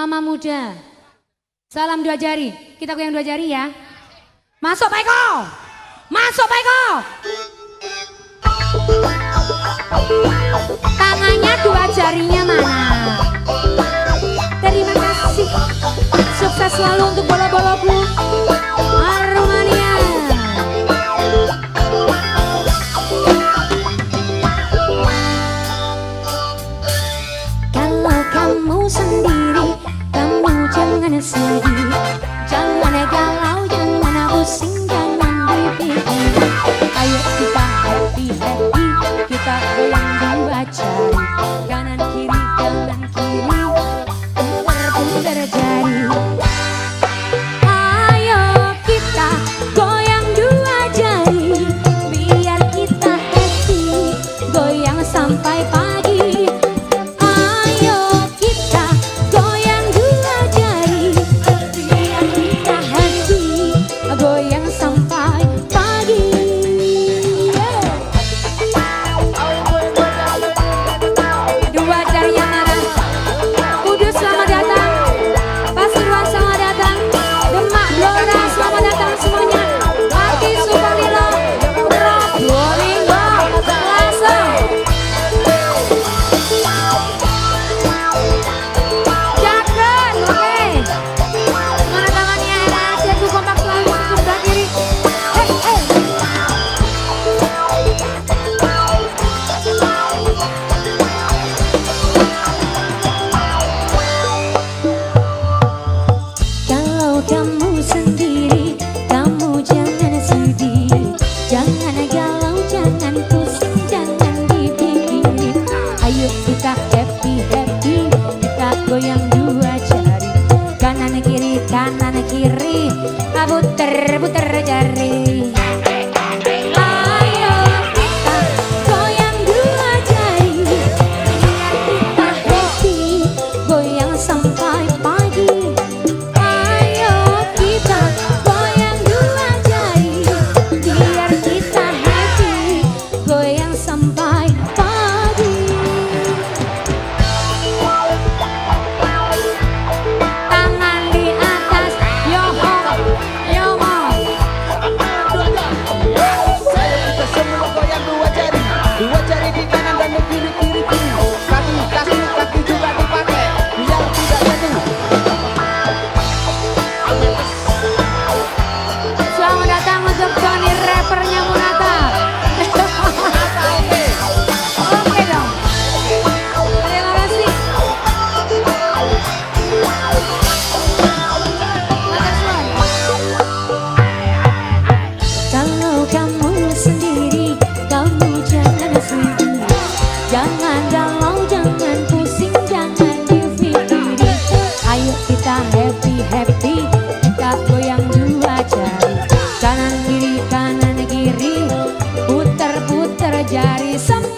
Mama muda. Salam dua jari. Kita goyang dua jari ya. Masuk Pak Eko. Masuk Pak Eko. Tangannya dua jarinya mana? Terima kasih. Sukses selalu untuk bola-bolaku. sampai kamu sendiri Kamu jangan sedih. Jangan galau, jangan pusing, jangan difikiri Ayo kita happy-happy Kita yang dua jari. Kanan kiri, kanan kiri putar putar jari. Sampai